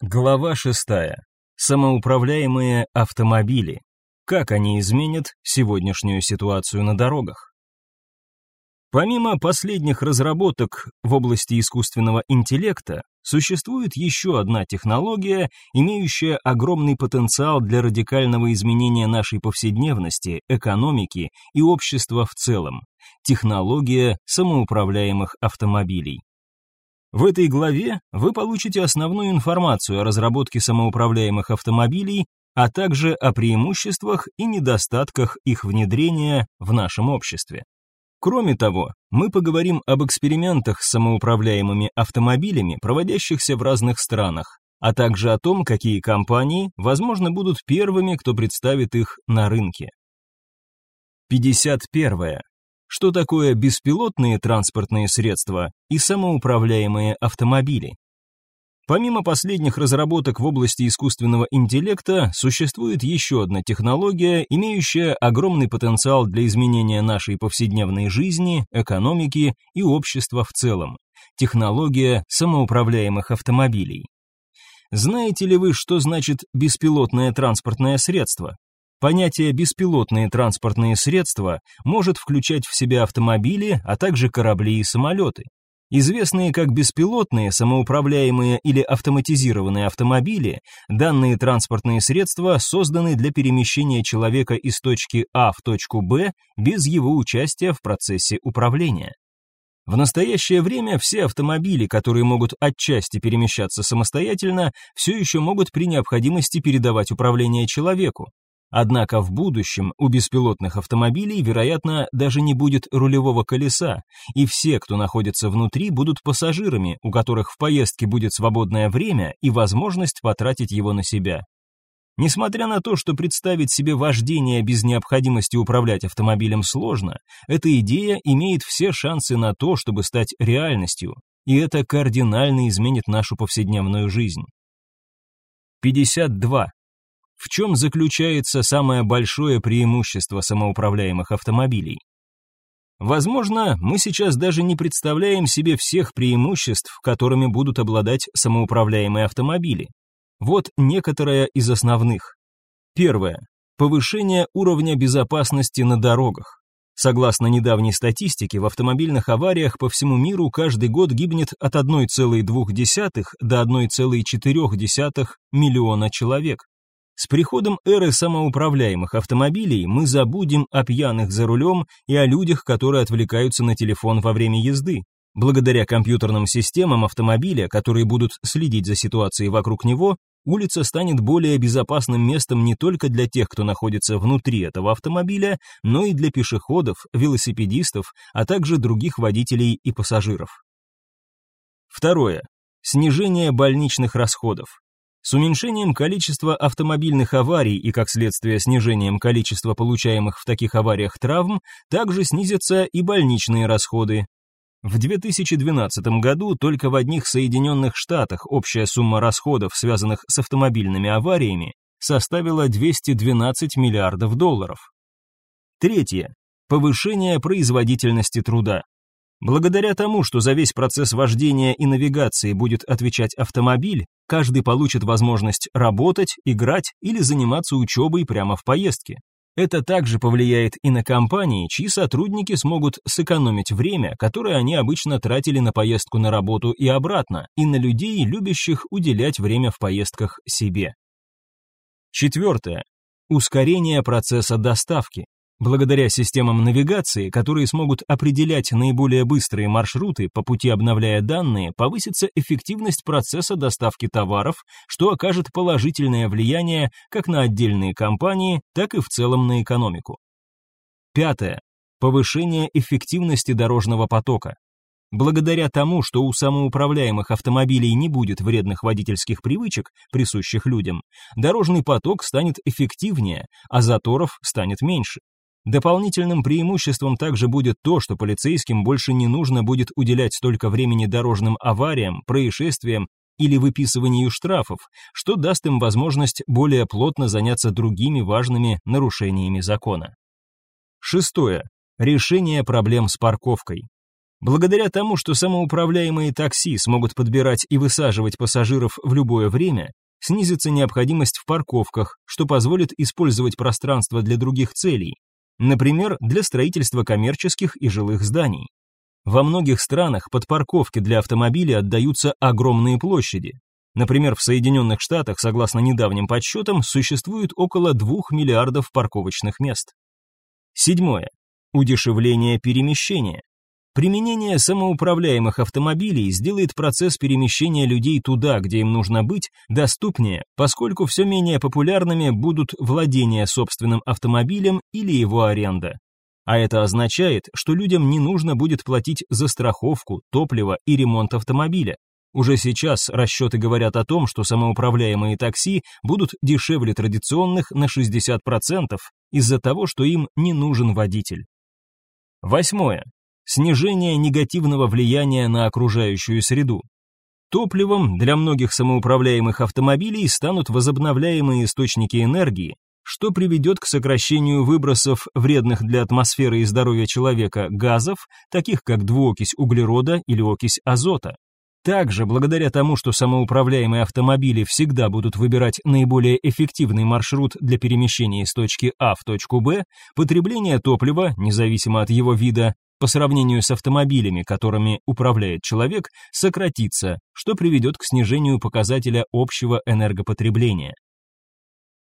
Глава 6. Самоуправляемые автомобили. Как они изменят сегодняшнюю ситуацию на дорогах? Помимо последних разработок в области искусственного интеллекта, существует еще одна технология, имеющая огромный потенциал для радикального изменения нашей повседневности, экономики и общества в целом. Технология самоуправляемых автомобилей. В этой главе вы получите основную информацию о разработке самоуправляемых автомобилей, а также о преимуществах и недостатках их внедрения в нашем обществе. Кроме того, мы поговорим об экспериментах с самоуправляемыми автомобилями, проводящихся в разных странах, а также о том, какие компании, возможно, будут первыми, кто представит их на рынке. 51. Что такое беспилотные транспортные средства и самоуправляемые автомобили? Помимо последних разработок в области искусственного интеллекта, существует еще одна технология, имеющая огромный потенциал для изменения нашей повседневной жизни, экономики и общества в целом. Технология самоуправляемых автомобилей. Знаете ли вы, что значит беспилотное транспортное средство? Понятие «беспилотные транспортные средства» может включать в себя автомобили, а также корабли и самолеты. Известные как беспилотные, самоуправляемые или автоматизированные автомобили, данные транспортные средства созданы для перемещения человека из точки А в точку Б без его участия в процессе управления. В настоящее время все автомобили, которые могут отчасти перемещаться самостоятельно, все еще могут при необходимости передавать управление человеку. Однако в будущем у беспилотных автомобилей, вероятно, даже не будет рулевого колеса, и все, кто находится внутри, будут пассажирами, у которых в поездке будет свободное время и возможность потратить его на себя. Несмотря на то, что представить себе вождение без необходимости управлять автомобилем сложно, эта идея имеет все шансы на то, чтобы стать реальностью, и это кардинально изменит нашу повседневную жизнь. 52. В чем заключается самое большое преимущество самоуправляемых автомобилей? Возможно, мы сейчас даже не представляем себе всех преимуществ, которыми будут обладать самоуправляемые автомобили. Вот некоторые из основных. Первое. Повышение уровня безопасности на дорогах. Согласно недавней статистике, в автомобильных авариях по всему миру каждый год гибнет от 1,2 до 1,4 миллиона человек. С приходом эры самоуправляемых автомобилей мы забудем о пьяных за рулем и о людях, которые отвлекаются на телефон во время езды. Благодаря компьютерным системам автомобиля, которые будут следить за ситуацией вокруг него, улица станет более безопасным местом не только для тех, кто находится внутри этого автомобиля, но и для пешеходов, велосипедистов, а также других водителей и пассажиров. Второе. Снижение больничных расходов. С уменьшением количества автомобильных аварий и, как следствие, снижением количества получаемых в таких авариях травм, также снизятся и больничные расходы. В 2012 году только в одних Соединенных Штатах общая сумма расходов, связанных с автомобильными авариями, составила 212 миллиардов долларов. Третье. Повышение производительности труда. Благодаря тому, что за весь процесс вождения и навигации будет отвечать автомобиль, каждый получит возможность работать, играть или заниматься учебой прямо в поездке. Это также повлияет и на компании, чьи сотрудники смогут сэкономить время, которое они обычно тратили на поездку на работу и обратно, и на людей, любящих уделять время в поездках себе. Четвертое. Ускорение процесса доставки. Благодаря системам навигации, которые смогут определять наиболее быстрые маршруты по пути обновляя данные, повысится эффективность процесса доставки товаров, что окажет положительное влияние как на отдельные компании, так и в целом на экономику. Пятое. Повышение эффективности дорожного потока. Благодаря тому, что у самоуправляемых автомобилей не будет вредных водительских привычек, присущих людям, дорожный поток станет эффективнее, а заторов станет меньше. Дополнительным преимуществом также будет то, что полицейским больше не нужно будет уделять столько времени дорожным авариям, происшествиям или выписыванию штрафов, что даст им возможность более плотно заняться другими важными нарушениями закона. Шестое. Решение проблем с парковкой. Благодаря тому, что самоуправляемые такси смогут подбирать и высаживать пассажиров в любое время, снизится необходимость в парковках, что позволит использовать пространство для других целей, например, для строительства коммерческих и жилых зданий. Во многих странах под парковки для автомобилей отдаются огромные площади. Например, в Соединенных Штатах, согласно недавним подсчетам, существует около 2 миллиардов парковочных мест. Седьмое. Удешевление перемещения. Применение самоуправляемых автомобилей сделает процесс перемещения людей туда, где им нужно быть, доступнее, поскольку все менее популярными будут владение собственным автомобилем или его аренда. А это означает, что людям не нужно будет платить за страховку, топливо и ремонт автомобиля. Уже сейчас расчеты говорят о том, что самоуправляемые такси будут дешевле традиционных на 60% из-за того, что им не нужен водитель. Восьмое снижение негативного влияния на окружающую среду. Топливом для многих самоуправляемых автомобилей станут возобновляемые источники энергии, что приведет к сокращению выбросов вредных для атмосферы и здоровья человека газов, таких как двуокись углерода или окись азота. Также, благодаря тому, что самоуправляемые автомобили всегда будут выбирать наиболее эффективный маршрут для перемещения из точки А в точку Б, потребление топлива, независимо от его вида, по сравнению с автомобилями, которыми управляет человек, сократится, что приведет к снижению показателя общего энергопотребления.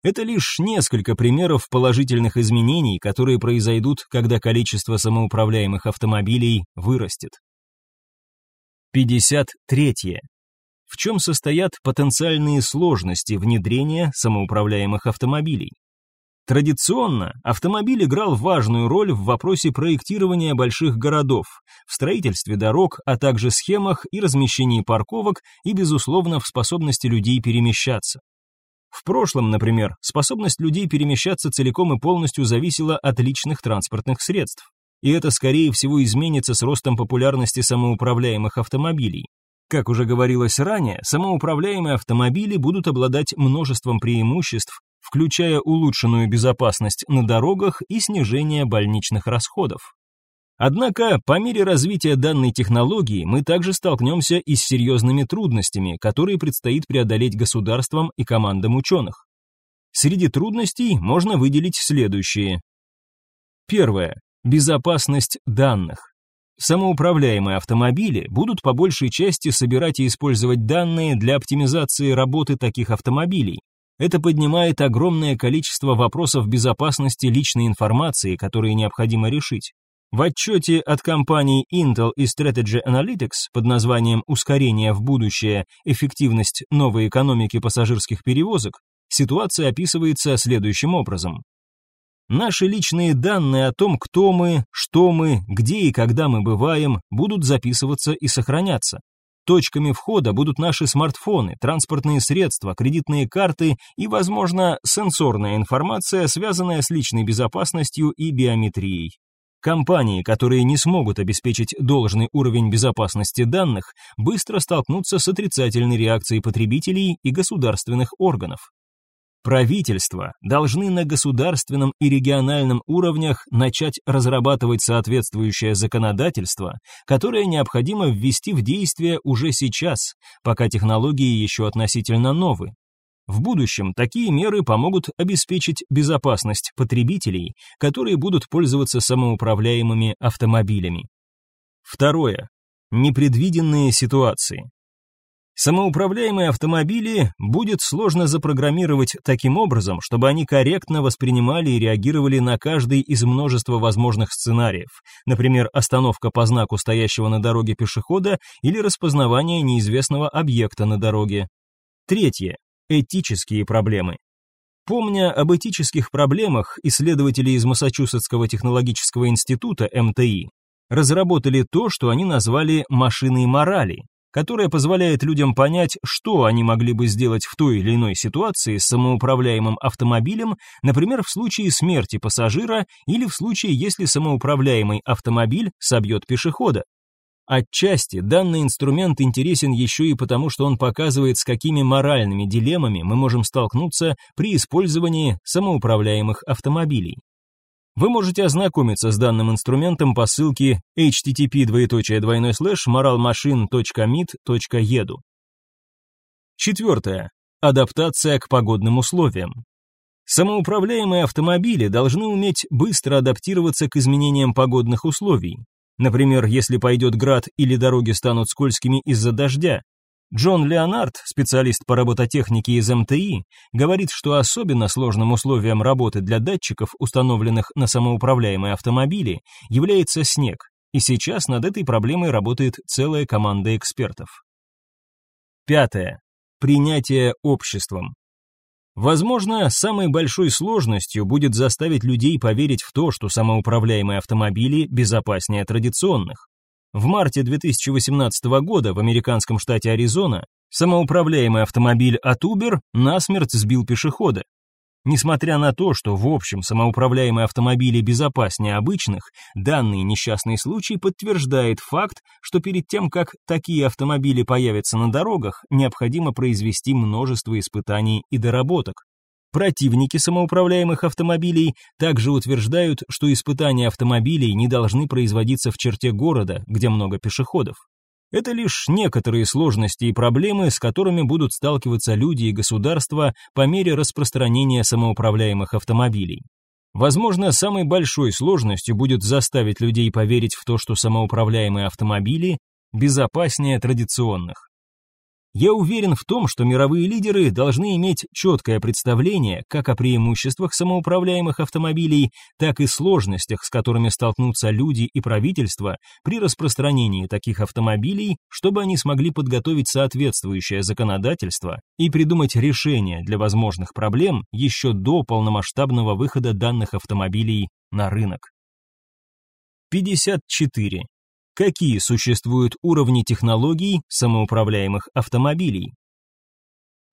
Это лишь несколько примеров положительных изменений, которые произойдут, когда количество самоуправляемых автомобилей вырастет. 53. В чем состоят потенциальные сложности внедрения самоуправляемых автомобилей? Традиционно автомобиль играл важную роль в вопросе проектирования больших городов, в строительстве дорог, а также схемах и размещении парковок и, безусловно, в способности людей перемещаться. В прошлом, например, способность людей перемещаться целиком и полностью зависела от личных транспортных средств. И это, скорее всего, изменится с ростом популярности самоуправляемых автомобилей. Как уже говорилось ранее, самоуправляемые автомобили будут обладать множеством преимуществ, включая улучшенную безопасность на дорогах и снижение больничных расходов. Однако, по мере развития данной технологии мы также столкнемся и с серьезными трудностями, которые предстоит преодолеть государствам и командам ученых. Среди трудностей можно выделить следующие. Первое. Безопасность данных. Самоуправляемые автомобили будут по большей части собирать и использовать данные для оптимизации работы таких автомобилей, это поднимает огромное количество вопросов безопасности личной информации, которые необходимо решить. В отчете от компаний Intel и Strategy Analytics под названием «Ускорение в будущее. Эффективность новой экономики пассажирских перевозок» ситуация описывается следующим образом. Наши личные данные о том, кто мы, что мы, где и когда мы бываем, будут записываться и сохраняться. Точками входа будут наши смартфоны, транспортные средства, кредитные карты и, возможно, сенсорная информация, связанная с личной безопасностью и биометрией. Компании, которые не смогут обеспечить должный уровень безопасности данных, быстро столкнутся с отрицательной реакцией потребителей и государственных органов. Правительства должны на государственном и региональном уровнях начать разрабатывать соответствующее законодательство, которое необходимо ввести в действие уже сейчас, пока технологии еще относительно новые. В будущем такие меры помогут обеспечить безопасность потребителей, которые будут пользоваться самоуправляемыми автомобилями. Второе. Непредвиденные ситуации. Самоуправляемые автомобили будет сложно запрограммировать таким образом, чтобы они корректно воспринимали и реагировали на каждый из множества возможных сценариев, например, остановка по знаку стоящего на дороге пешехода или распознавание неизвестного объекта на дороге. Третье. Этические проблемы. Помня об этических проблемах, исследователи из Массачусетского технологического института МТИ разработали то, что они назвали машиной морали, которая позволяет людям понять, что они могли бы сделать в той или иной ситуации с самоуправляемым автомобилем, например, в случае смерти пассажира или в случае, если самоуправляемый автомобиль собьет пешехода. Отчасти данный инструмент интересен еще и потому, что он показывает, с какими моральными дилеммами мы можем столкнуться при использовании самоуправляемых автомобилей. Вы можете ознакомиться с данным инструментом по ссылке http://moralmachine.mit.edu. Четвертое. Адаптация к погодным условиям. Самоуправляемые автомобили должны уметь быстро адаптироваться к изменениям погодных условий. Например, если пойдет град или дороги станут скользкими из-за дождя. Джон Леонард, специалист по робототехнике из МТИ, говорит, что особенно сложным условием работы для датчиков, установленных на самоуправляемые автомобили, является снег, и сейчас над этой проблемой работает целая команда экспертов. Пятое. Принятие обществом. Возможно, самой большой сложностью будет заставить людей поверить в то, что самоуправляемые автомобили безопаснее традиционных. В марте 2018 года в американском штате Аризона самоуправляемый автомобиль от Uber насмерть сбил пешехода. Несмотря на то, что в общем самоуправляемые автомобили безопаснее обычных, данный несчастный случай подтверждает факт, что перед тем, как такие автомобили появятся на дорогах, необходимо произвести множество испытаний и доработок. Противники самоуправляемых автомобилей также утверждают, что испытания автомобилей не должны производиться в черте города, где много пешеходов. Это лишь некоторые сложности и проблемы, с которыми будут сталкиваться люди и государства по мере распространения самоуправляемых автомобилей. Возможно, самой большой сложностью будет заставить людей поверить в то, что самоуправляемые автомобили безопаснее традиционных. Я уверен в том, что мировые лидеры должны иметь четкое представление как о преимуществах самоуправляемых автомобилей, так и сложностях, с которыми столкнутся люди и правительства при распространении таких автомобилей, чтобы они смогли подготовить соответствующее законодательство и придумать решения для возможных проблем еще до полномасштабного выхода данных автомобилей на рынок. 54. Какие существуют уровни технологий самоуправляемых автомобилей?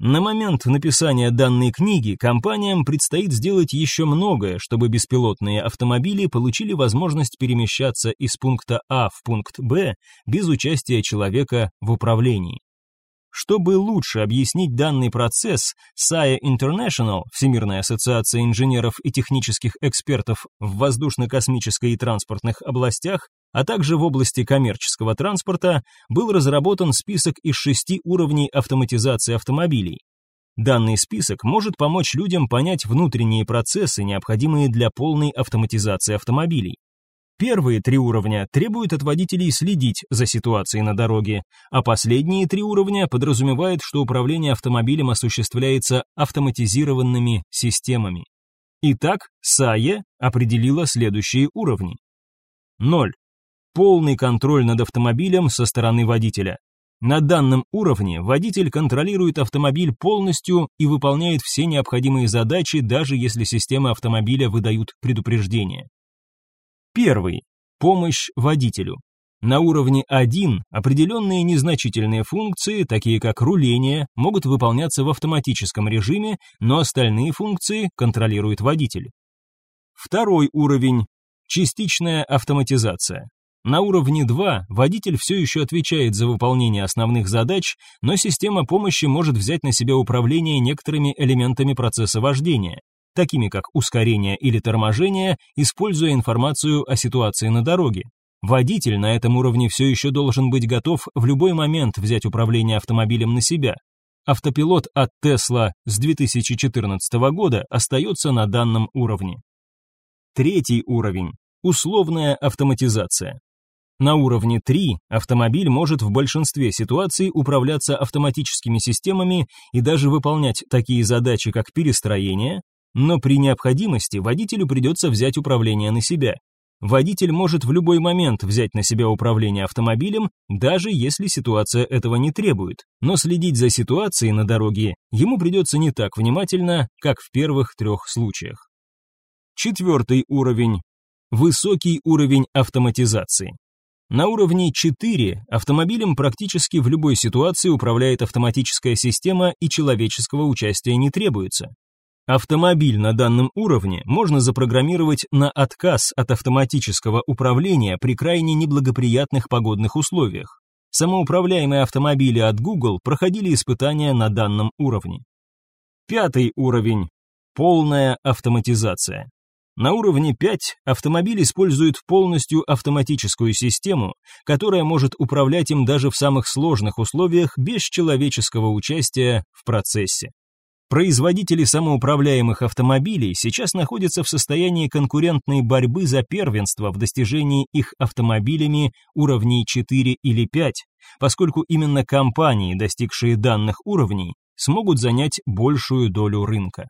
На момент написания данной книги компаниям предстоит сделать еще многое, чтобы беспилотные автомобили получили возможность перемещаться из пункта А в пункт Б без участия человека в управлении. Чтобы лучше объяснить данный процесс, SAE International, Всемирная ассоциация инженеров и технических экспертов в воздушно-космической и транспортных областях, а также в области коммерческого транспорта, был разработан список из шести уровней автоматизации автомобилей. Данный список может помочь людям понять внутренние процессы, необходимые для полной автоматизации автомобилей. Первые три уровня требуют от водителей следить за ситуацией на дороге, а последние три уровня подразумевают, что управление автомобилем осуществляется автоматизированными системами. Итак, САЕ определила следующие уровни. 0. Полный контроль над автомобилем со стороны водителя. На данном уровне водитель контролирует автомобиль полностью и выполняет все необходимые задачи, даже если системы автомобиля выдают предупреждение. Первый. Помощь водителю. На уровне 1 определенные незначительные функции, такие как руление, могут выполняться в автоматическом режиме, но остальные функции контролирует водитель. Второй уровень – частичная автоматизация. На уровне 2 водитель все еще отвечает за выполнение основных задач, но система помощи может взять на себя управление некоторыми элементами процесса вождения такими как ускорение или торможение, используя информацию о ситуации на дороге. Водитель на этом уровне все еще должен быть готов в любой момент взять управление автомобилем на себя. Автопилот от Tesla с 2014 года остается на данном уровне. Третий уровень – условная автоматизация. На уровне 3 автомобиль может в большинстве ситуаций управляться автоматическими системами и даже выполнять такие задачи, как перестроение, но при необходимости водителю придется взять управление на себя. Водитель может в любой момент взять на себя управление автомобилем, даже если ситуация этого не требует. Но следить за ситуацией на дороге ему придется не так внимательно, как в первых трех случаях. Четвертый уровень. Высокий уровень автоматизации. На уровне 4 автомобилем практически в любой ситуации управляет автоматическая система и человеческого участия не требуется. Автомобиль на данном уровне можно запрограммировать на отказ от автоматического управления при крайне неблагоприятных погодных условиях. Самоуправляемые автомобили от Google проходили испытания на данном уровне. Пятый уровень. Полная автоматизация. На уровне 5 автомобиль использует полностью автоматическую систему, которая может управлять им даже в самых сложных условиях без человеческого участия в процессе. Производители самоуправляемых автомобилей сейчас находятся в состоянии конкурентной борьбы за первенство в достижении их автомобилями уровней 4 или 5, поскольку именно компании, достигшие данных уровней, смогут занять большую долю рынка.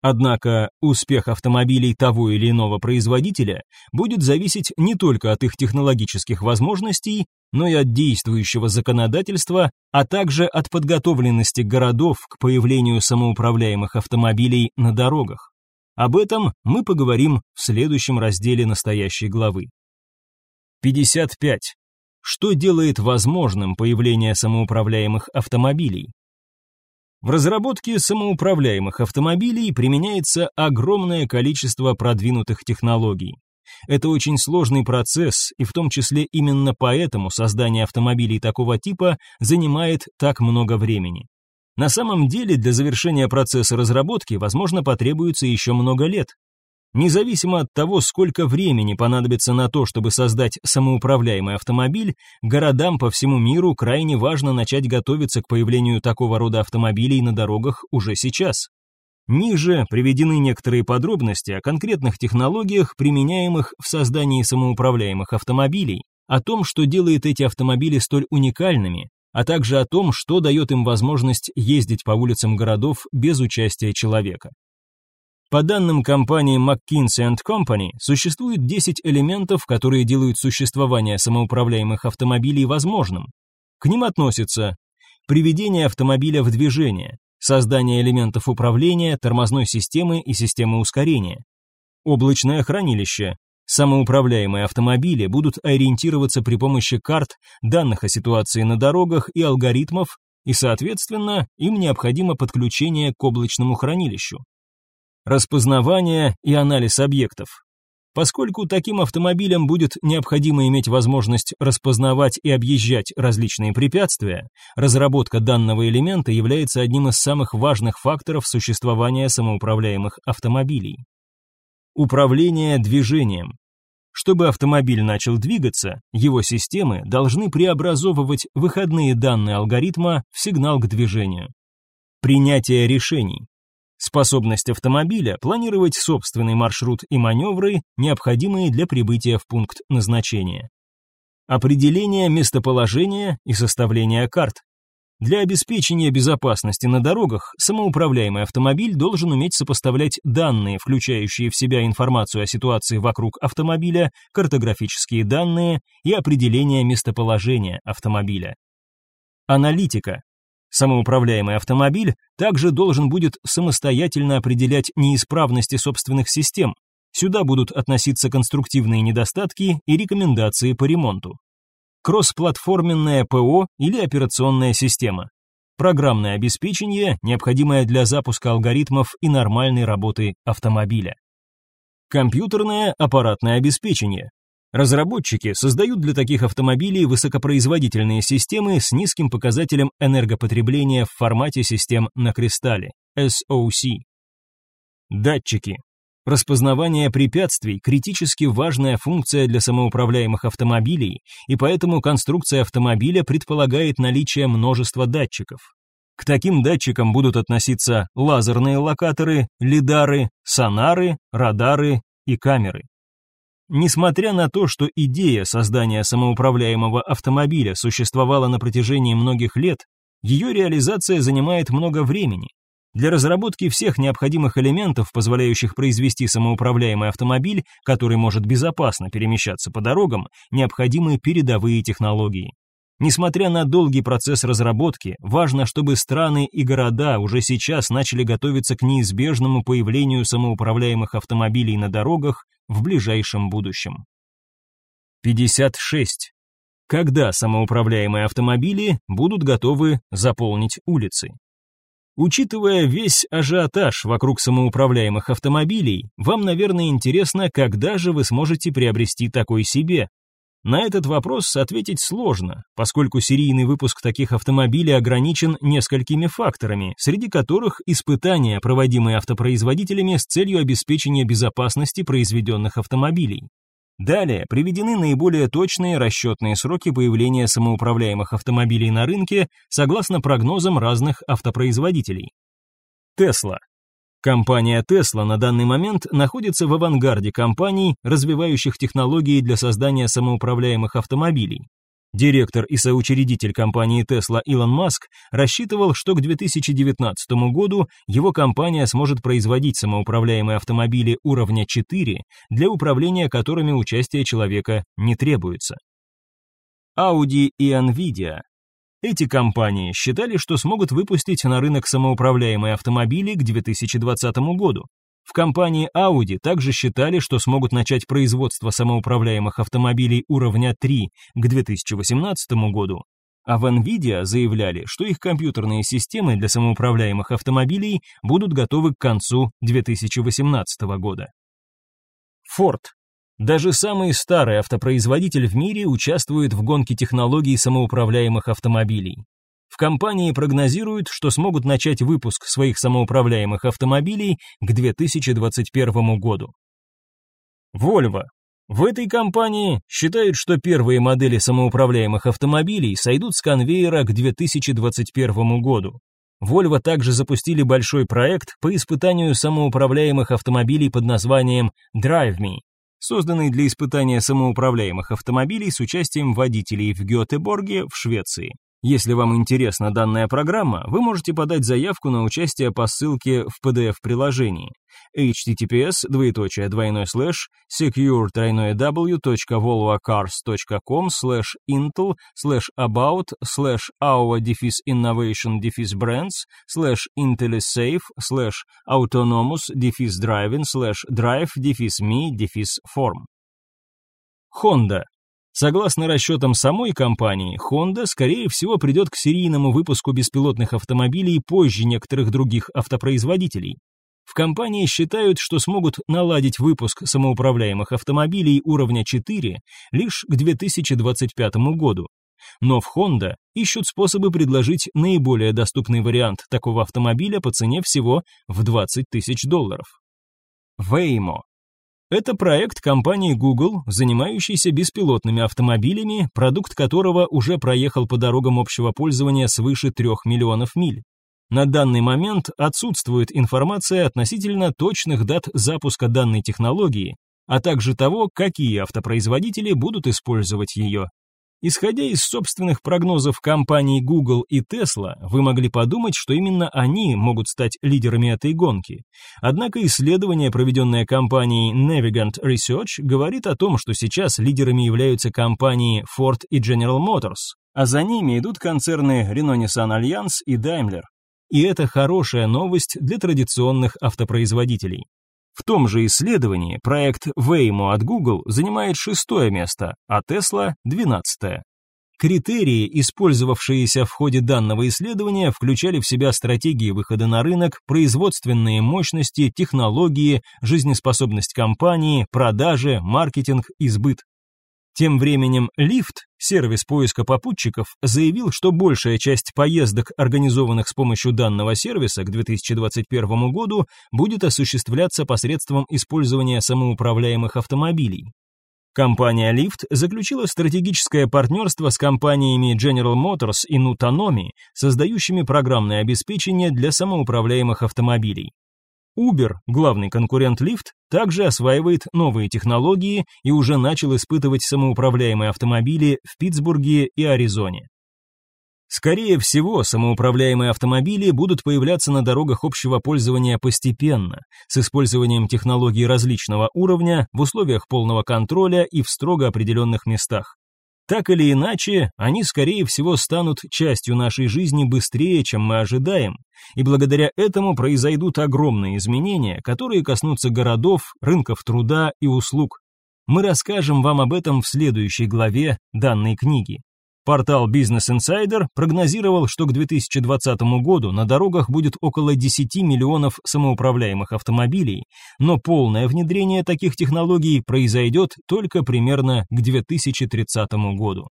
Однако успех автомобилей того или иного производителя будет зависеть не только от их технологических возможностей, но и от действующего законодательства, а также от подготовленности городов к появлению самоуправляемых автомобилей на дорогах. Об этом мы поговорим в следующем разделе настоящей главы. 55. Что делает возможным появление самоуправляемых автомобилей? В разработке самоуправляемых автомобилей применяется огромное количество продвинутых технологий. Это очень сложный процесс, и в том числе именно поэтому создание автомобилей такого типа занимает так много времени. На самом деле для завершения процесса разработки, возможно, потребуется еще много лет. Независимо от того, сколько времени понадобится на то, чтобы создать самоуправляемый автомобиль, городам по всему миру крайне важно начать готовиться к появлению такого рода автомобилей на дорогах уже сейчас. Ниже приведены некоторые подробности о конкретных технологиях, применяемых в создании самоуправляемых автомобилей, о том, что делает эти автомобили столь уникальными, а также о том, что дает им возможность ездить по улицам городов без участия человека. По данным компании McKinsey Company, существует 10 элементов, которые делают существование самоуправляемых автомобилей возможным. К ним относятся приведение автомобиля в движение, создание элементов управления, тормозной системы и системы ускорения, облачное хранилище, Самоуправляемые автомобили будут ориентироваться при помощи карт, данных о ситуации на дорогах и алгоритмов, и, соответственно, им необходимо подключение к облачному хранилищу распознавание и анализ объектов. Поскольку таким автомобилям будет необходимо иметь возможность распознавать и объезжать различные препятствия, разработка данного элемента является одним из самых важных факторов существования самоуправляемых автомобилей. Управление движением. Чтобы автомобиль начал двигаться, его системы должны преобразовывать выходные данные алгоритма в сигнал к движению. Принятие решений. Способность автомобиля планировать собственный маршрут и маневры, необходимые для прибытия в пункт назначения. Определение местоположения и составление карт. Для обеспечения безопасности на дорогах самоуправляемый автомобиль должен уметь сопоставлять данные, включающие в себя информацию о ситуации вокруг автомобиля, картографические данные и определение местоположения автомобиля. Аналитика. Самоуправляемый автомобиль также должен будет самостоятельно определять неисправности собственных систем. Сюда будут относиться конструктивные недостатки и рекомендации по ремонту. Кроссплатформенное ПО или операционная система. Программное обеспечение, необходимое для запуска алгоритмов и нормальной работы автомобиля. Компьютерное аппаратное обеспечение. Разработчики создают для таких автомобилей высокопроизводительные системы с низким показателем энергопотребления в формате систем на кристалле SOC. Датчики. Распознавание препятствий – критически важная функция для самоуправляемых автомобилей, и поэтому конструкция автомобиля предполагает наличие множества датчиков. К таким датчикам будут относиться лазерные локаторы, лидары, сонары, радары и камеры. Несмотря на то, что идея создания самоуправляемого автомобиля существовала на протяжении многих лет, ее реализация занимает много времени. Для разработки всех необходимых элементов, позволяющих произвести самоуправляемый автомобиль, который может безопасно перемещаться по дорогам, необходимы передовые технологии. Несмотря на долгий процесс разработки, важно, чтобы страны и города уже сейчас начали готовиться к неизбежному появлению самоуправляемых автомобилей на дорогах в ближайшем будущем. 56. Когда самоуправляемые автомобили будут готовы заполнить улицы? Учитывая весь ажиотаж вокруг самоуправляемых автомобилей, вам, наверное, интересно, когда же вы сможете приобрести такой себе. На этот вопрос ответить сложно, поскольку серийный выпуск таких автомобилей ограничен несколькими факторами, среди которых испытания, проводимые автопроизводителями с целью обеспечения безопасности произведенных автомобилей. Далее приведены наиболее точные расчетные сроки появления самоуправляемых автомобилей на рынке согласно прогнозам разных автопроизводителей. Тесла. Компания Tesla на данный момент находится в авангарде компаний, развивающих технологии для создания самоуправляемых автомобилей. Директор и соучредитель компании Tesla Илон Маск рассчитывал, что к 2019 году его компания сможет производить самоуправляемые автомобили уровня 4, для управления которыми участие человека не требуется. Audi и Nvidia. Эти компании считали, что смогут выпустить на рынок самоуправляемые автомобили к 2020 году. В компании Audi также считали, что смогут начать производство самоуправляемых автомобилей уровня 3 к 2018 году, а в Nvidia заявляли, что их компьютерные системы для самоуправляемых автомобилей будут готовы к концу 2018 года. Ford. Даже самый старый автопроизводитель в мире участвует в гонке технологий самоуправляемых автомобилей. В компании прогнозируют, что смогут начать выпуск своих самоуправляемых автомобилей к 2021 году. Volvo. В этой компании считают, что первые модели самоуправляемых автомобилей сойдут с конвейера к 2021 году. Volvo также запустили большой проект по испытанию самоуправляемых автомобилей под названием Drive Me, созданный для испытания самоуправляемых автомобилей с участием водителей в Гетеборге в Швеции. Если вам интересна данная программа, вы можете подать заявку на участие по ссылке в PDF-приложении https двоеточие двойной слэш secure тройное w.volvocars.com слэш intl слэш about слэш our дефис innovation дефис brands слэш intellisafe слэш autonomous дефис driving слэш drive дефис me дефис form. Honda Согласно расчетам самой компании, Honda, скорее всего, придет к серийному выпуску беспилотных автомобилей позже некоторых других автопроизводителей. В компании считают, что смогут наладить выпуск самоуправляемых автомобилей уровня 4 лишь к 2025 году. Но в Honda ищут способы предложить наиболее доступный вариант такого автомобиля по цене всего в 20 тысяч долларов. Waymo это проект компании Google, занимающийся беспилотными автомобилями, продукт которого уже проехал по дорогам общего пользования свыше 3 миллионов миль. На данный момент отсутствует информация относительно точных дат запуска данной технологии, а также того, какие автопроизводители будут использовать ее. Исходя из собственных прогнозов компаний Google и Tesla, вы могли подумать, что именно они могут стать лидерами этой гонки. Однако исследование, проведенное компанией Navigant Research, говорит о том, что сейчас лидерами являются компании Ford и General Motors, а за ними идут концерны Renault-Nissan Alliance и Daimler. И это хорошая новость для традиционных автопроизводителей. В том же исследовании проект Waymo от Google занимает шестое место, а Tesla – двенадцатое. Критерии, использовавшиеся в ходе данного исследования, включали в себя стратегии выхода на рынок, производственные мощности, технологии, жизнеспособность компании, продажи, маркетинг и сбыт. Тем временем Lyft, сервис поиска попутчиков, заявил, что большая часть поездок, организованных с помощью данного сервиса к 2021 году, будет осуществляться посредством использования самоуправляемых автомобилей. Компания Lyft заключила стратегическое партнерство с компаниями General Motors и Nutanome, создающими программное обеспечение для самоуправляемых автомобилей. Uber, главный конкурент Lyft, также осваивает новые технологии и уже начал испытывать самоуправляемые автомобили в Питтсбурге и Аризоне. Скорее всего, самоуправляемые автомобили будут появляться на дорогах общего пользования постепенно, с использованием технологий различного уровня, в условиях полного контроля и в строго определенных местах. Так или иначе, они, скорее всего, станут частью нашей жизни быстрее, чем мы ожидаем, и благодаря этому произойдут огромные изменения, которые коснутся городов, рынков труда и услуг. Мы расскажем вам об этом в следующей главе данной книги. Портал Business Insider прогнозировал, что к 2020 году на дорогах будет около 10 миллионов самоуправляемых автомобилей, но полное внедрение таких технологий произойдет только примерно к 2030 году.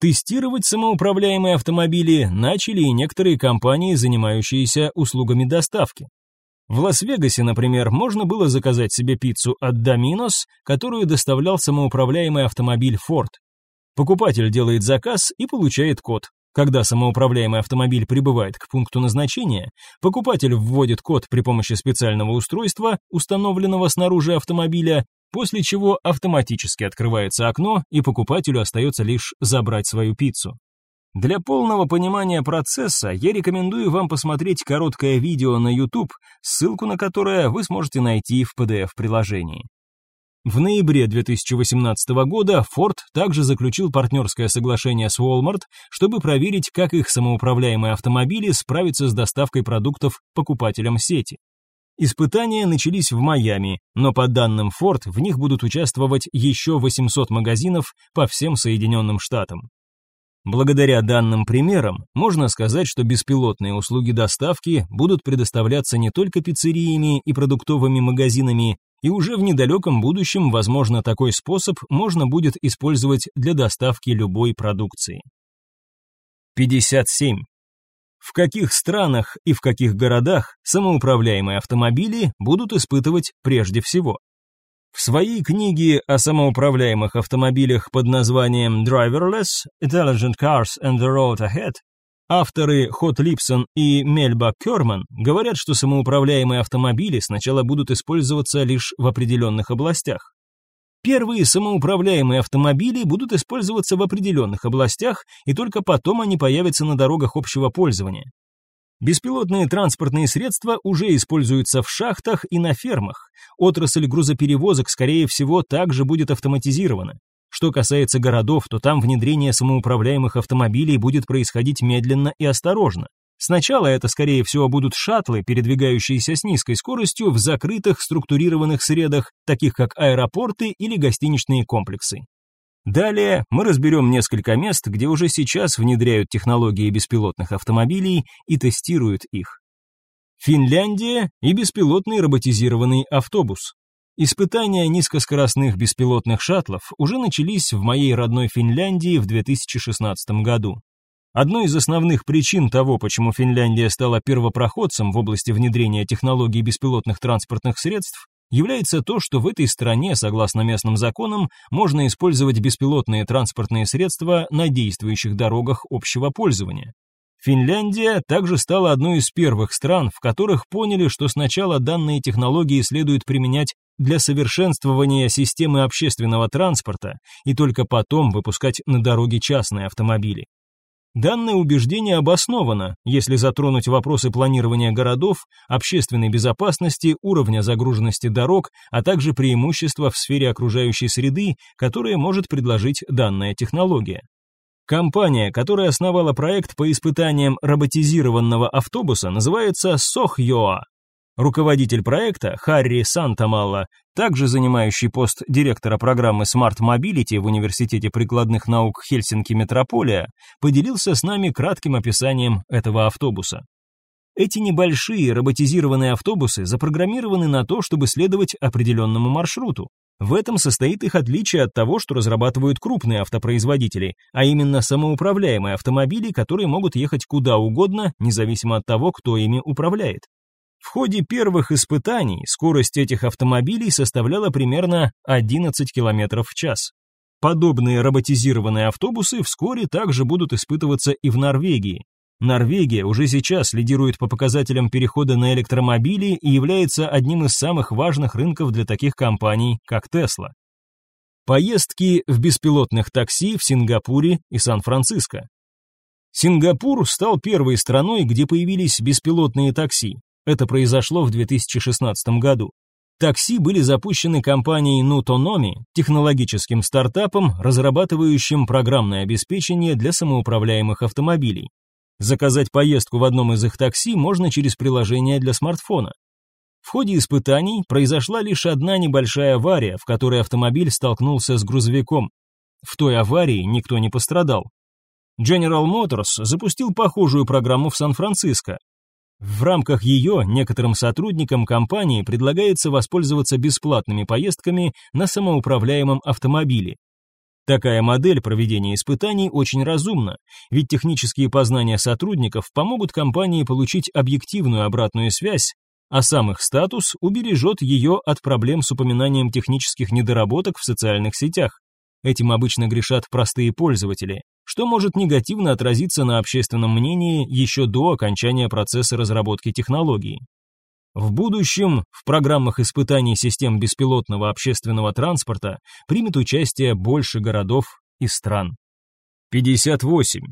Тестировать самоуправляемые автомобили начали и некоторые компании, занимающиеся услугами доставки. В Лас-Вегасе, например, можно было заказать себе пиццу от Domino's, которую доставлял самоуправляемый автомобиль Ford. Покупатель делает заказ и получает код. Когда самоуправляемый автомобиль прибывает к пункту назначения, покупатель вводит код при помощи специального устройства, установленного снаружи автомобиля, после чего автоматически открывается окно, и покупателю остается лишь забрать свою пиццу. Для полного понимания процесса я рекомендую вам посмотреть короткое видео на YouTube, ссылку на которое вы сможете найти в PDF-приложении. В ноябре 2018 года Ford также заключил партнерское соглашение с Walmart, чтобы проверить, как их самоуправляемые автомобили справятся с доставкой продуктов покупателям сети. Испытания начались в Майами, но по данным Ford, в них будут участвовать еще 800 магазинов по всем Соединенным Штатам. Благодаря данным примерам, можно сказать, что беспилотные услуги доставки будут предоставляться не только пиццериями и продуктовыми магазинами, и уже в недалеком будущем, возможно, такой способ можно будет использовать для доставки любой продукции. 57. В каких странах и в каких городах самоуправляемые автомобили будут испытывать прежде всего? В своей книге о самоуправляемых автомобилях под названием Driverless Intelligent Cars and the Road Ahead авторы Хот Липсон и Мельба Керман говорят, что самоуправляемые автомобили сначала будут использоваться лишь в определенных областях. Первые самоуправляемые автомобили будут использоваться в определенных областях, и только потом они появятся на дорогах общего пользования. Беспилотные транспортные средства уже используются в шахтах и на фермах. Отрасль грузоперевозок, скорее всего, также будет автоматизирована. Что касается городов, то там внедрение самоуправляемых автомобилей будет происходить медленно и осторожно. Сначала это, скорее всего, будут шаттлы, передвигающиеся с низкой скоростью в закрытых структурированных средах, таких как аэропорты или гостиничные комплексы. Далее мы разберем несколько мест, где уже сейчас внедряют технологии беспилотных автомобилей и тестируют их. Финляндия и беспилотный роботизированный автобус. Испытания низкоскоростных беспилотных шаттлов уже начались в моей родной Финляндии в 2016 году. Одной из основных причин того, почему Финляндия стала первопроходцем в области внедрения технологий беспилотных транспортных средств, является то, что в этой стране, согласно местным законам, можно использовать беспилотные транспортные средства на действующих дорогах общего пользования. Финляндия также стала одной из первых стран, в которых поняли, что сначала данные технологии следует применять для совершенствования системы общественного транспорта и только потом выпускать на дороге частные автомобили. Данное убеждение обосновано, если затронуть вопросы планирования городов, общественной безопасности, уровня загруженности дорог, а также преимущества в сфере окружающей среды, которые может предложить данная технология. Компания, которая основала проект по испытаниям роботизированного автобуса, называется Сохьоа. Руководитель проекта Харри Сантамалла, также занимающий пост директора программы Smart Mobility в Университете прикладных наук Хельсинки Метрополия, поделился с нами кратким описанием этого автобуса. Эти небольшие роботизированные автобусы запрограммированы на то, чтобы следовать определенному маршруту. В этом состоит их отличие от того, что разрабатывают крупные автопроизводители, а именно самоуправляемые автомобили, которые могут ехать куда угодно, независимо от того, кто ими управляет. В ходе первых испытаний скорость этих автомобилей составляла примерно 11 км в час. Подобные роботизированные автобусы вскоре также будут испытываться и в Норвегии. Норвегия уже сейчас лидирует по показателям перехода на электромобили и является одним из самых важных рынков для таких компаний, как Tesla. Поездки в беспилотных такси в Сингапуре и Сан-Франциско. Сингапур стал первой страной, где появились беспилотные такси. Это произошло в 2016 году. Такси были запущены компанией Nutonomi, технологическим стартапом, разрабатывающим программное обеспечение для самоуправляемых автомобилей. Заказать поездку в одном из их такси можно через приложение для смартфона. В ходе испытаний произошла лишь одна небольшая авария, в которой автомобиль столкнулся с грузовиком. В той аварии никто не пострадал. General Motors запустил похожую программу в Сан-Франциско. В рамках ее некоторым сотрудникам компании предлагается воспользоваться бесплатными поездками на самоуправляемом автомобиле. Такая модель проведения испытаний очень разумна, ведь технические познания сотрудников помогут компании получить объективную обратную связь, а сам их статус убережет ее от проблем с упоминанием технических недоработок в социальных сетях. Этим обычно грешат простые пользователи, что может негативно отразиться на общественном мнении еще до окончания процесса разработки технологии. В будущем в программах испытаний систем беспилотного общественного транспорта примет участие больше городов и стран. 58.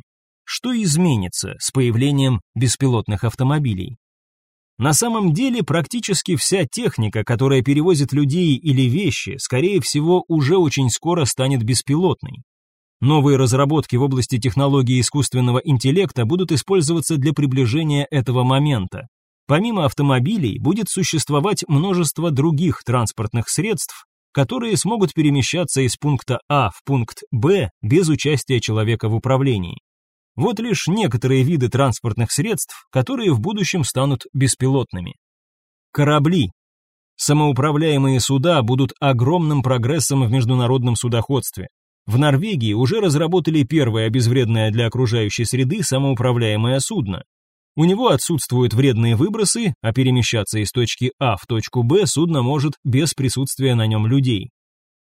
Что изменится с появлением беспилотных автомобилей? На самом деле практически вся техника, которая перевозит людей или вещи, скорее всего, уже очень скоро станет беспилотной. Новые разработки в области технологии искусственного интеллекта будут использоваться для приближения этого момента. Помимо автомобилей будет существовать множество других транспортных средств, которые смогут перемещаться из пункта А в пункт Б без участия человека в управлении. Вот лишь некоторые виды транспортных средств, которые в будущем станут беспилотными. Корабли. Самоуправляемые суда будут огромным прогрессом в международном судоходстве. В Норвегии уже разработали первое безвредное для окружающей среды самоуправляемое судно. У него отсутствуют вредные выбросы, а перемещаться из точки А в точку Б судно может без присутствия на нем людей.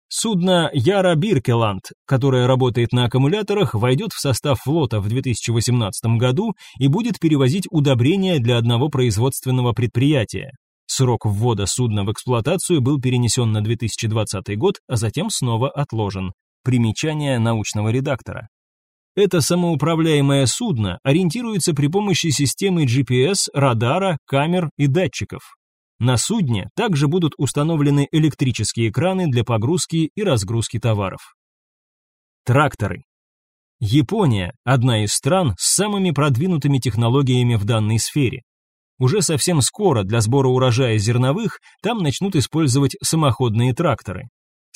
Судно Яра Биркеланд, которое работает на аккумуляторах, войдет в состав флота в 2018 году и будет перевозить удобрения для одного производственного предприятия. Срок ввода судна в эксплуатацию был перенесен на 2020 год, а затем снова отложен. Примечание научного редактора. Это самоуправляемое судно ориентируется при помощи системы GPS, радара, камер и датчиков. На судне также будут установлены электрические краны для погрузки и разгрузки товаров. Тракторы. Япония – одна из стран с самыми продвинутыми технологиями в данной сфере. Уже совсем скоро для сбора урожая зерновых там начнут использовать самоходные тракторы.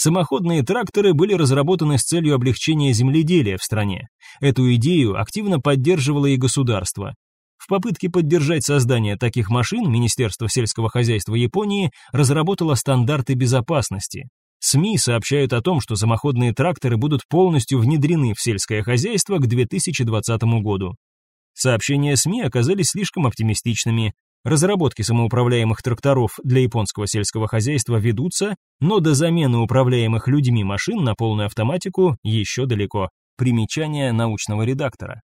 Самоходные тракторы были разработаны с целью облегчения земледелия в стране. Эту идею активно поддерживало и государство. В попытке поддержать создание таких машин Министерство сельского хозяйства Японии разработало стандарты безопасности. СМИ сообщают о том, что самоходные тракторы будут полностью внедрены в сельское хозяйство к 2020 году. Сообщения СМИ оказались слишком оптимистичными. Разработки самоуправляемых тракторов для японского сельского хозяйства ведутся, но до замены управляемых людьми машин на полную автоматику еще далеко. Примечание научного редактора.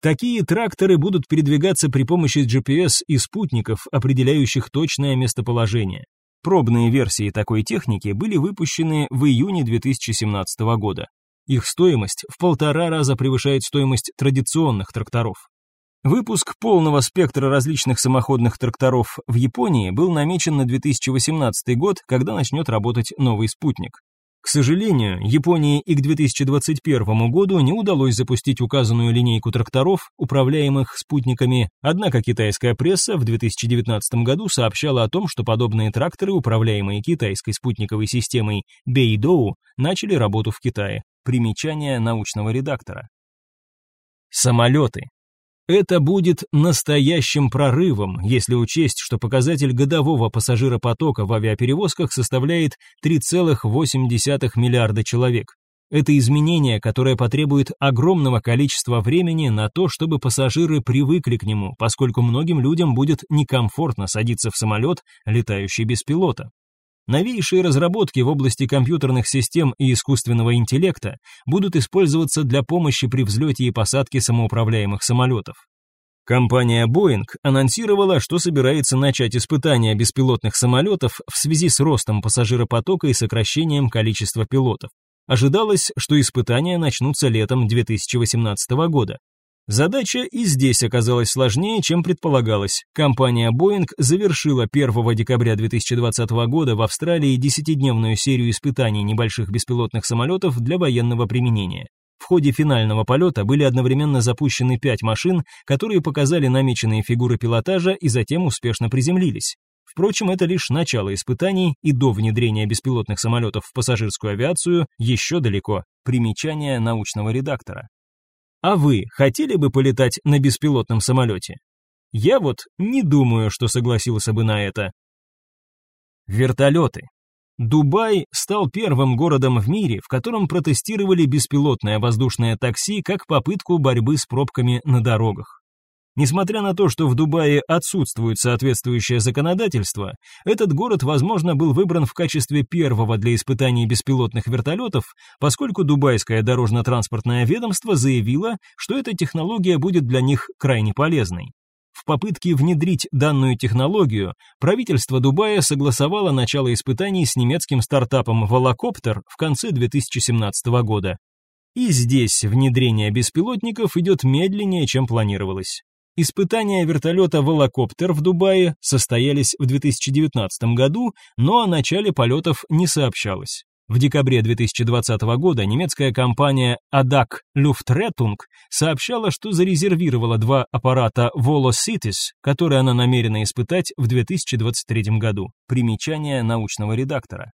Такие тракторы будут передвигаться при помощи GPS и спутников, определяющих точное местоположение. Пробные версии такой техники были выпущены в июне 2017 года. Их стоимость в полтора раза превышает стоимость традиционных тракторов. Выпуск полного спектра различных самоходных тракторов в Японии был намечен на 2018 год, когда начнет работать новый спутник. К сожалению, Японии и к 2021 году не удалось запустить указанную линейку тракторов, управляемых спутниками, однако китайская пресса в 2019 году сообщала о том, что подобные тракторы, управляемые китайской спутниковой системой Бейдоу, начали работу в Китае. Примечание научного редактора. Самолеты. Это будет настоящим прорывом, если учесть, что показатель годового пассажиропотока в авиаперевозках составляет 3,8 миллиарда человек. Это изменение, которое потребует огромного количества времени на то, чтобы пассажиры привыкли к нему, поскольку многим людям будет некомфортно садиться в самолет, летающий без пилота. Новейшие разработки в области компьютерных систем и искусственного интеллекта будут использоваться для помощи при взлете и посадке самоуправляемых самолетов. Компания Boeing анонсировала, что собирается начать испытания беспилотных самолетов в связи с ростом пассажиропотока и сокращением количества пилотов. Ожидалось, что испытания начнутся летом 2018 года. Задача и здесь оказалась сложнее, чем предполагалось. Компания Boeing завершила 1 декабря 2020 года в Австралии десятидневную серию испытаний небольших беспилотных самолетов для военного применения. В ходе финального полета были одновременно запущены пять машин, которые показали намеченные фигуры пилотажа и затем успешно приземлились. Впрочем, это лишь начало испытаний, и до внедрения беспилотных самолетов в пассажирскую авиацию еще далеко. Примечание научного редактора. А вы хотели бы полетать на беспилотном самолете? Я вот не думаю, что согласился бы на это. Вертолеты. Дубай стал первым городом в мире, в котором протестировали беспилотное воздушное такси как попытку борьбы с пробками на дорогах. Несмотря на то, что в Дубае отсутствует соответствующее законодательство, этот город, возможно, был выбран в качестве первого для испытаний беспилотных вертолетов, поскольку дубайское дорожно-транспортное ведомство заявило, что эта технология будет для них крайне полезной. В попытке внедрить данную технологию правительство Дубая согласовало начало испытаний с немецким стартапом Volocopter в конце 2017 года. И здесь внедрение беспилотников идет медленнее, чем планировалось. Испытания вертолета «Волокоптер» в Дубае состоялись в 2019 году, но о начале полетов не сообщалось. В декабре 2020 года немецкая компания ADAC Luftrettung сообщала, что зарезервировала два аппарата Volocities, которые она намерена испытать в 2023 году. Примечание научного редактора.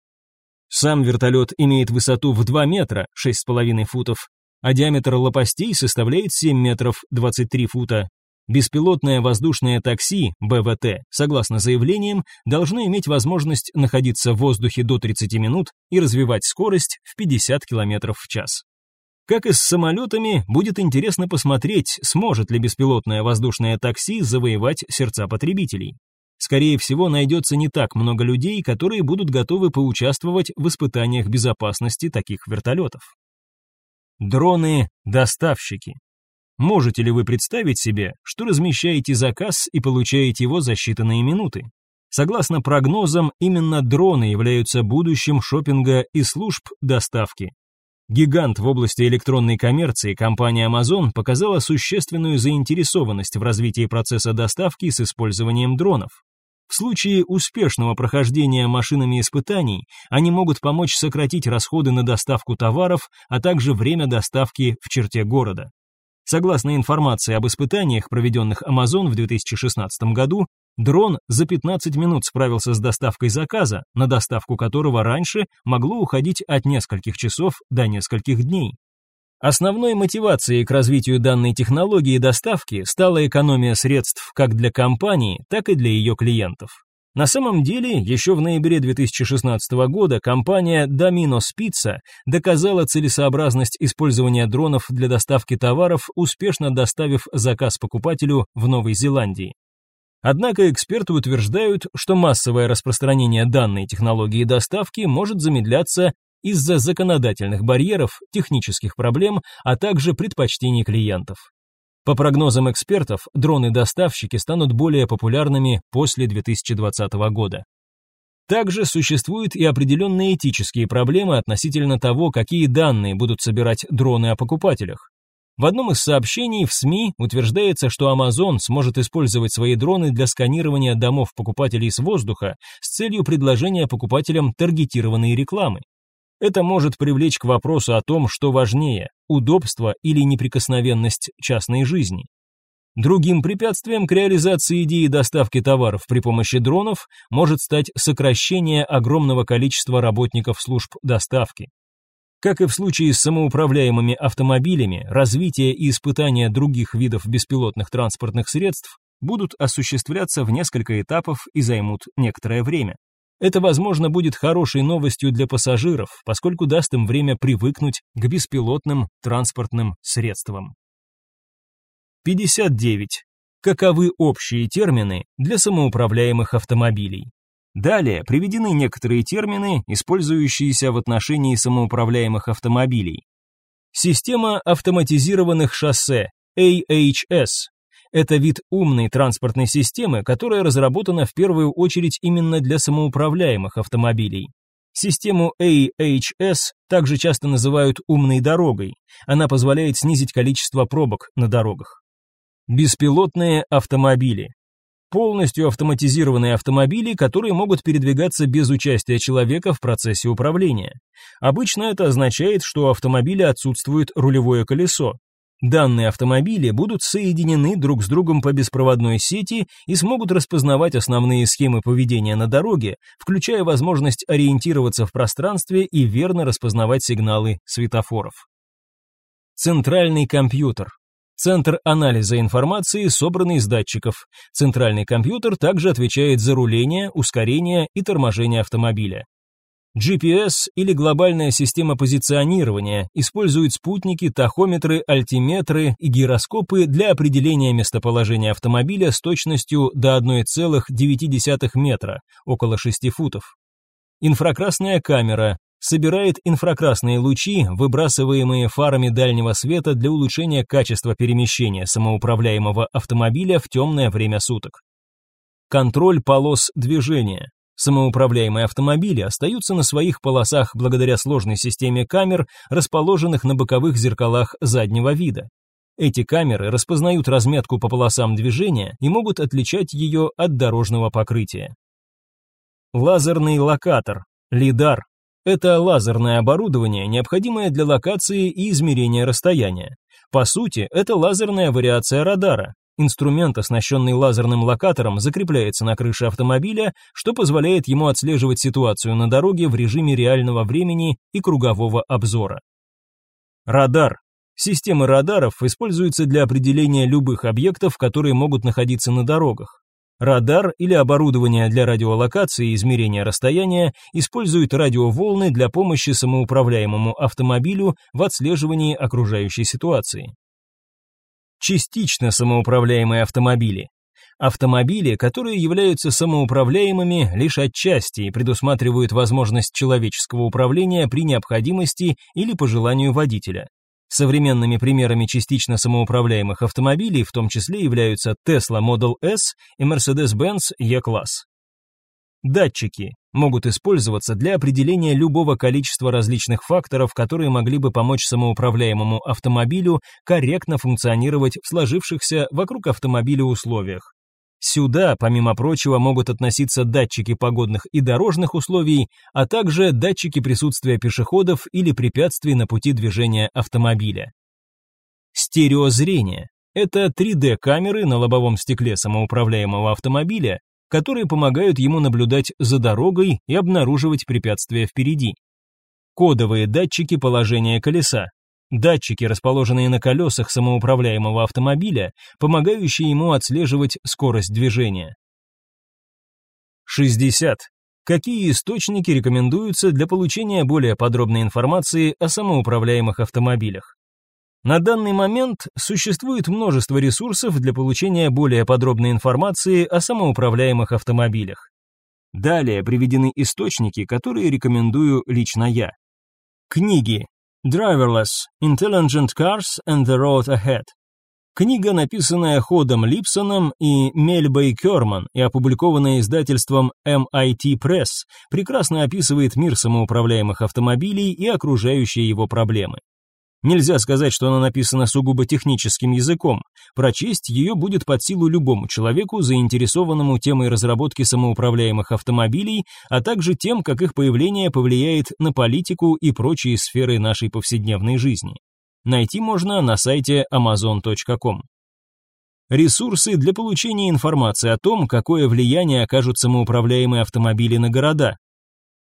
Сам вертолет имеет высоту в 2 метра, 6,5 футов, а диаметр лопастей составляет 7 метров, 23 фута, Беспилотное воздушное такси, БВТ, согласно заявлениям, должно иметь возможность находиться в воздухе до 30 минут и развивать скорость в 50 км в час. Как и с самолетами, будет интересно посмотреть, сможет ли беспилотное воздушное такси завоевать сердца потребителей. Скорее всего, найдется не так много людей, которые будут готовы поучаствовать в испытаниях безопасности таких вертолетов. Дроны-доставщики. Можете ли вы представить себе, что размещаете заказ и получаете его за считанные минуты? Согласно прогнозам, именно дроны являются будущим шопинга и служб доставки. Гигант в области электронной коммерции компания Amazon показала существенную заинтересованность в развитии процесса доставки с использованием дронов. В случае успешного прохождения машинами испытаний, они могут помочь сократить расходы на доставку товаров, а также время доставки в черте города. Согласно информации об испытаниях, проведенных Amazon в 2016 году, дрон за 15 минут справился с доставкой заказа, на доставку которого раньше могло уходить от нескольких часов до нескольких дней. Основной мотивацией к развитию данной технологии доставки стала экономия средств как для компании, так и для ее клиентов. На самом деле, еще в ноябре 2016 года компания Domino Pizza доказала целесообразность использования дронов для доставки товаров, успешно доставив заказ покупателю в Новой Зеландии. Однако эксперты утверждают, что массовое распространение данной технологии доставки может замедляться из-за законодательных барьеров, технических проблем, а также предпочтений клиентов. По прогнозам экспертов, дроны-доставщики станут более популярными после 2020 года. Также существуют и определенные этические проблемы относительно того, какие данные будут собирать дроны о покупателях. В одном из сообщений в СМИ утверждается, что Amazon сможет использовать свои дроны для сканирования домов покупателей с воздуха с целью предложения покупателям таргетированной рекламы. Это может привлечь к вопросу о том, что важнее – удобство или неприкосновенность частной жизни. Другим препятствием к реализации идеи доставки товаров при помощи дронов может стать сокращение огромного количества работников служб доставки. Как и в случае с самоуправляемыми автомобилями, развитие и испытания других видов беспилотных транспортных средств будут осуществляться в несколько этапов и займут некоторое время. Это, возможно, будет хорошей новостью для пассажиров, поскольку даст им время привыкнуть к беспилотным транспортным средствам. 59. Каковы общие термины для самоуправляемых автомобилей? Далее приведены некоторые термины, использующиеся в отношении самоуправляемых автомобилей. Система автоматизированных шоссе, AHS, это вид умной транспортной системы, которая разработана в первую очередь именно для самоуправляемых автомобилей. Систему AHS также часто называют умной дорогой. Она позволяет снизить количество пробок на дорогах. Беспилотные автомобили. Полностью автоматизированные автомобили, которые могут передвигаться без участия человека в процессе управления. Обычно это означает, что у автомобиля отсутствует рулевое колесо. Данные автомобили будут соединены друг с другом по беспроводной сети и смогут распознавать основные схемы поведения на дороге, включая возможность ориентироваться в пространстве и верно распознавать сигналы светофоров. Центральный компьютер. Центр анализа информации, собранный из датчиков. Центральный компьютер также отвечает за руление, ускорение и торможение автомобиля. GPS или глобальная система позиционирования использует спутники, тахометры, альтиметры и гироскопы для определения местоположения автомобиля с точностью до 1,9 метра, около 6 футов. Инфракрасная камера собирает инфракрасные лучи, выбрасываемые фарами дальнего света для улучшения качества перемещения самоуправляемого автомобиля в темное время суток. Контроль полос движения. Самоуправляемые автомобили остаются на своих полосах благодаря сложной системе камер, расположенных на боковых зеркалах заднего вида. Эти камеры распознают разметку по полосам движения и могут отличать ее от дорожного покрытия. Лазерный локатор, лидар. Это лазерное оборудование, необходимое для локации и измерения расстояния. По сути, это лазерная вариация радара. Инструмент, оснащенный лазерным локатором, закрепляется на крыше автомобиля, что позволяет ему отслеживать ситуацию на дороге в режиме реального времени и кругового обзора. Радар. Системы радаров используются для определения любых объектов, которые могут находиться на дорогах. Радар или оборудование для радиолокации и измерения расстояния используют радиоволны для помощи самоуправляемому автомобилю в отслеживании окружающей ситуации частично самоуправляемые автомобили. Автомобили, которые являются самоуправляемыми лишь отчасти и предусматривают возможность человеческого управления при необходимости или по желанию водителя. Современными примерами частично самоуправляемых автомобилей в том числе являются Tesla Model S и Mercedes-Benz E-класс. Датчики могут использоваться для определения любого количества различных факторов, которые могли бы помочь самоуправляемому автомобилю корректно функционировать в сложившихся вокруг автомобиля условиях. Сюда, помимо прочего, могут относиться датчики погодных и дорожных условий, а также датчики присутствия пешеходов или препятствий на пути движения автомобиля. Стереозрение – это 3D-камеры на лобовом стекле самоуправляемого автомобиля, которые помогают ему наблюдать за дорогой и обнаруживать препятствия впереди. Кодовые датчики положения колеса. Датчики, расположенные на колесах самоуправляемого автомобиля, помогающие ему отслеживать скорость движения. 60. Какие источники рекомендуются для получения более подробной информации о самоуправляемых автомобилях? На данный момент существует множество ресурсов для получения более подробной информации о самоуправляемых автомобилях. Далее приведены источники, которые рекомендую лично я. Книги Driverless, Intelligent Cars and the Road Ahead. Книга, написанная Ходом Липсоном и Мельбой Керман и опубликованная издательством MIT Press, прекрасно описывает мир самоуправляемых автомобилей и окружающие его проблемы. Нельзя сказать, что она написана сугубо техническим языком. Прочесть ее будет под силу любому человеку, заинтересованному темой разработки самоуправляемых автомобилей, а также тем, как их появление повлияет на политику и прочие сферы нашей повседневной жизни. Найти можно на сайте amazon.com. Ресурсы для получения информации о том, какое влияние окажут самоуправляемые автомобили на города,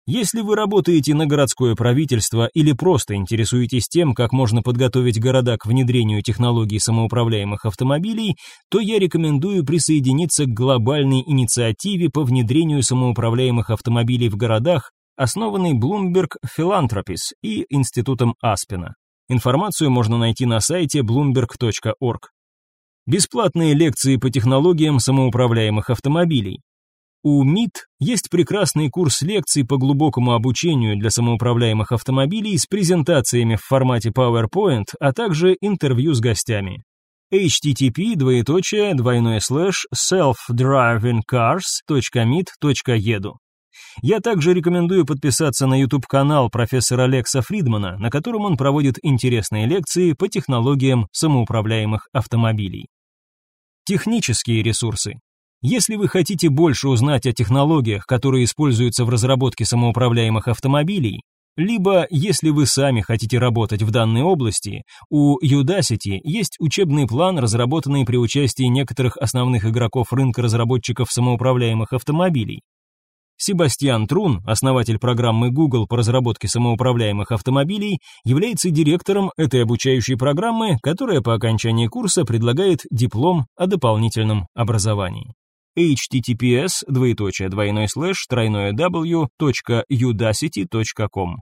если вы работаете на городское правительство или просто интересуетесь тем, как можно подготовить города к внедрению технологий самоуправляемых автомобилей, то я рекомендую присоединиться к глобальной инициативе по внедрению самоуправляемых автомобилей в городах, основанной Bloomberg Philanthropies и Институтом Аспена. Информацию можно найти на сайте bloomberg.org. Бесплатные лекции по технологиям самоуправляемых автомобилей. У МИД есть прекрасный курс лекций по глубокому обучению для самоуправляемых автомобилей с презентациями в формате PowerPoint, а также интервью с гостями. http двоеточие двойной слэш Я также рекомендую подписаться на YouTube-канал профессора Лекса Фридмана, на котором он проводит интересные лекции по технологиям самоуправляемых автомобилей. Технические ресурсы. Если вы хотите больше узнать о технологиях, которые используются в разработке самоуправляемых автомобилей, либо, если вы сами хотите работать в данной области, у Udacity есть учебный план, разработанный при участии некоторых основных игроков рынка разработчиков самоуправляемых автомобилей. Себастьян Трун, основатель программы Google по разработке самоуправляемых автомобилей, является директором этой обучающей программы, которая по окончании курса предлагает диплом о дополнительном образовании. Https двоеточие двойной слэш тройное w.udacity.com